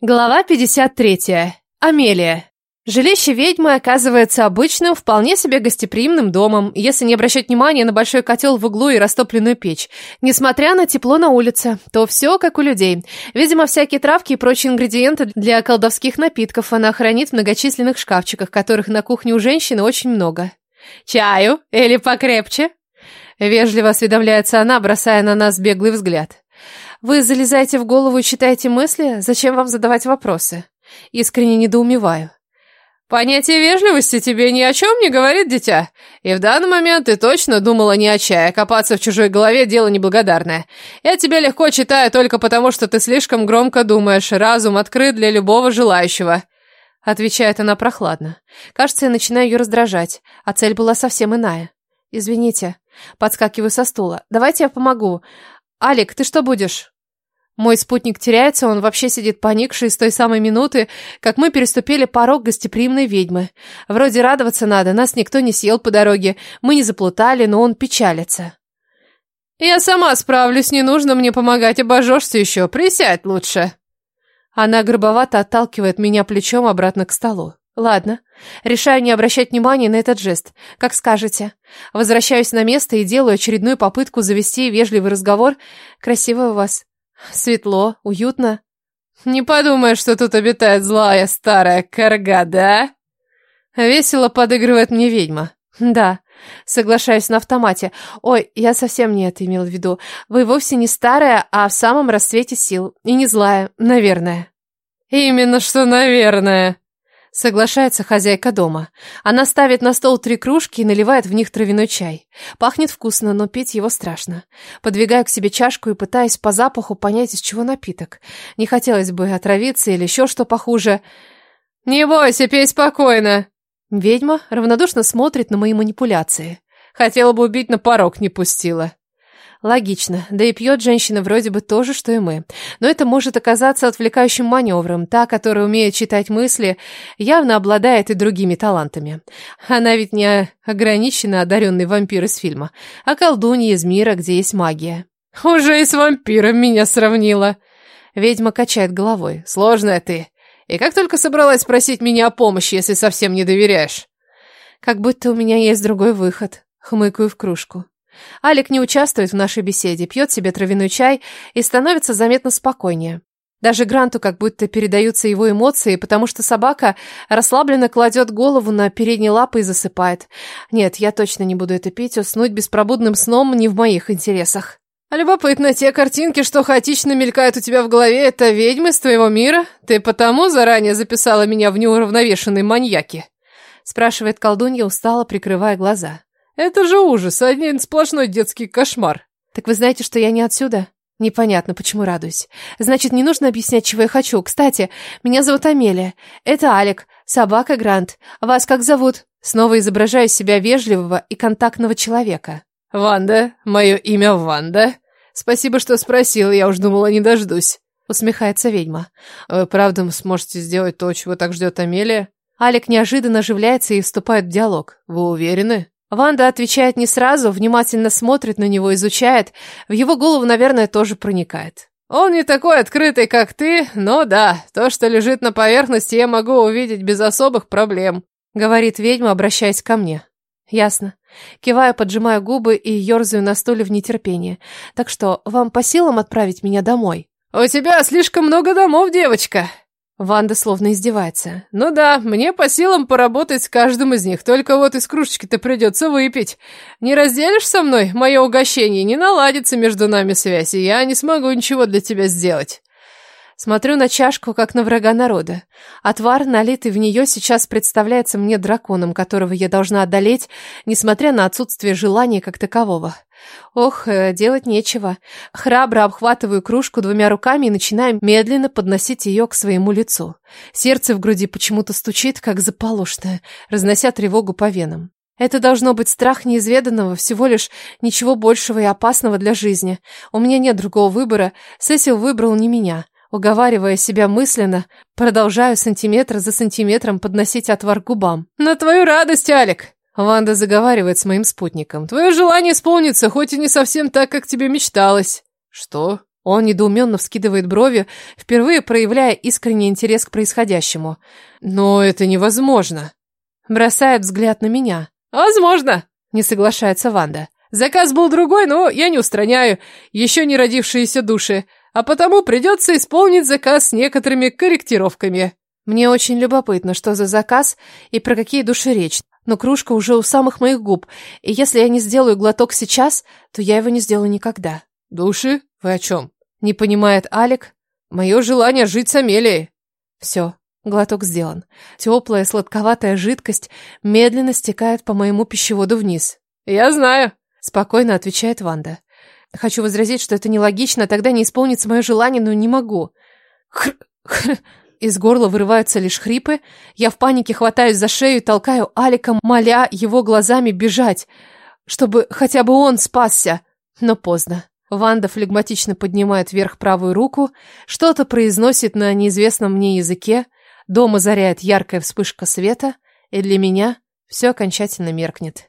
Глава 53. Амелия. Жилище ведьмы оказывается обычным, вполне себе гостеприимным домом, если не обращать внимания на большой котел в углу и растопленную печь. Несмотря на тепло на улице, то все как у людей. Видимо, всякие травки и прочие ингредиенты для колдовских напитков она хранит в многочисленных шкафчиках, которых на кухне у женщины очень много. «Чаю? Или покрепче?» Вежливо осведомляется она, бросая на нас беглый взгляд. Вы залезаете в голову и читаете мысли? Зачем вам задавать вопросы? Искренне недоумеваю. Понятие вежливости тебе ни о чем не говорит, дитя. И в данный момент ты точно думала не о чае. Копаться в чужой голове – дело неблагодарное. Я тебя легко читаю только потому, что ты слишком громко думаешь. Разум открыт для любого желающего. Отвечает она прохладно. Кажется, я начинаю ее раздражать, а цель была совсем иная. Извините. Подскакиваю со стула. Давайте я помогу. «Алик, ты что будешь?» Мой спутник теряется, он вообще сидит поникший с той самой минуты, как мы переступили порог гостеприимной ведьмы. Вроде радоваться надо, нас никто не съел по дороге, мы не заплутали, но он печалится. «Я сама справлюсь, не нужно мне помогать, обожжешься еще, присядь лучше». Она грубовато отталкивает меня плечом обратно к столу. Ладно, решаю не обращать внимания на этот жест. Как скажете. Возвращаюсь на место и делаю очередную попытку завести вежливый разговор. Красиво у вас. Светло, уютно. Не подумаешь, что тут обитает злая старая корга, да? Весело подыгрывает мне ведьма. Да, соглашаюсь на автомате. Ой, я совсем не это имел в виду. Вы вовсе не старая, а в самом расцвете сил. И не злая, наверное. Именно что наверное. Соглашается хозяйка дома. Она ставит на стол три кружки и наливает в них травяной чай. Пахнет вкусно, но пить его страшно. Подвигаю к себе чашку и пытаюсь по запаху понять, из чего напиток. Не хотелось бы отравиться или еще что похуже. «Не бойся, пей спокойно!» Ведьма равнодушно смотрит на мои манипуляции. Хотела бы убить, на порог не пустила. Логично. Да и пьет женщина вроде бы то же, что и мы. Но это может оказаться отвлекающим маневром. Та, которая умеет читать мысли, явно обладает и другими талантами. Она ведь не ограничена одаренный вампир из фильма, а колдунья из мира, где есть магия. «Уже и с вампиром меня сравнила!» Ведьма качает головой. «Сложная ты. И как только собралась просить меня о помощи, если совсем не доверяешь?» «Как будто у меня есть другой выход», — хмыкаю в кружку. Алик не участвует в нашей беседе, пьет себе травяной чай и становится заметно спокойнее. Даже Гранту как будто передаются его эмоции, потому что собака расслабленно кладет голову на передние лапы и засыпает. Нет, я точно не буду это пить, уснуть беспробудным сном не в моих интересах. Любопытно, те картинки, что хаотично мелькают у тебя в голове, это ведьмы с твоего мира? Ты потому заранее записала меня в неуравновешенные маньяки? Спрашивает колдунья, устало прикрывая глаза. Это же ужас, один сплошной детский кошмар. Так вы знаете, что я не отсюда? Непонятно, почему радуюсь. Значит, не нужно объяснять, чего я хочу. Кстати, меня зовут Амелия. Это Алик, собака Грант. Вас как зовут? Снова изображаю себя вежливого и контактного человека. Ванда, мое имя Ванда. Спасибо, что спросил, я уж думала, не дождусь. Усмехается ведьма. Вы правда сможете сделать то, чего так ждет Амелия? Алик неожиданно оживляется и вступает в диалог. Вы уверены? Ванда отвечает не сразу, внимательно смотрит на него, изучает. В его голову, наверное, тоже проникает. Он не такой открытый, как ты, но да, то, что лежит на поверхности, я могу увидеть без особых проблем, говорит ведьма, обращаясь ко мне. Ясно. Киваю, поджимаю губы и ерзаю на стуле в нетерпении. Так что, вам по силам отправить меня домой? У тебя слишком много домов, девочка, Ванда словно издевается. «Ну да, мне по силам поработать с каждым из них, только вот из кружечки-то придется выпить. Не разделишь со мной мое угощение, не наладится между нами связь, и я не смогу ничего для тебя сделать». Смотрю на чашку, как на врага народа. Отвар, налитый в нее, сейчас представляется мне драконом, которого я должна одолеть, несмотря на отсутствие желания как такового. Ох, э, делать нечего. Храбро обхватываю кружку двумя руками и начинаю медленно подносить ее к своему лицу. Сердце в груди почему-то стучит, как заполошное, разнося тревогу по венам. Это должно быть страх неизведанного, всего лишь ничего большего и опасного для жизни. У меня нет другого выбора. Сесил выбрал не меня. Уговаривая себя мысленно, продолжаю сантиметр за сантиметром подносить отвар к губам. «На твою радость, Алик!» Ванда заговаривает с моим спутником. «Твое желание исполнится, хоть и не совсем так, как тебе мечталось». «Что?» Он недоуменно вскидывает брови, впервые проявляя искренний интерес к происходящему. «Но это невозможно!» Бросает взгляд на меня. «Возможно!» — не соглашается Ванда. «Заказ был другой, но я не устраняю еще не родившиеся души, а потому придется исполнить заказ с некоторыми корректировками». Мне очень любопытно, что за заказ и про какие души речь. Но кружка уже у самых моих губ, и если я не сделаю глоток сейчас, то я его не сделаю никогда. «Души? Вы о чем?» Не понимает Алик. «Мое желание жить с Амелией». Все, глоток сделан. Теплая, сладковатая жидкость медленно стекает по моему пищеводу вниз. «Я знаю», — спокойно отвечает Ванда. Хочу возразить, что это нелогично, тогда не исполнится мое желание, но не могу. Хр, хр. Из горла вырываются лишь хрипы. Я в панике хватаюсь за шею и толкаю Алика, моля его глазами бежать, чтобы хотя бы он спасся. Но поздно. Ванда флегматично поднимает вверх правую руку, что-то произносит на неизвестном мне языке, дома заряет яркая вспышка света, и для меня все окончательно меркнет.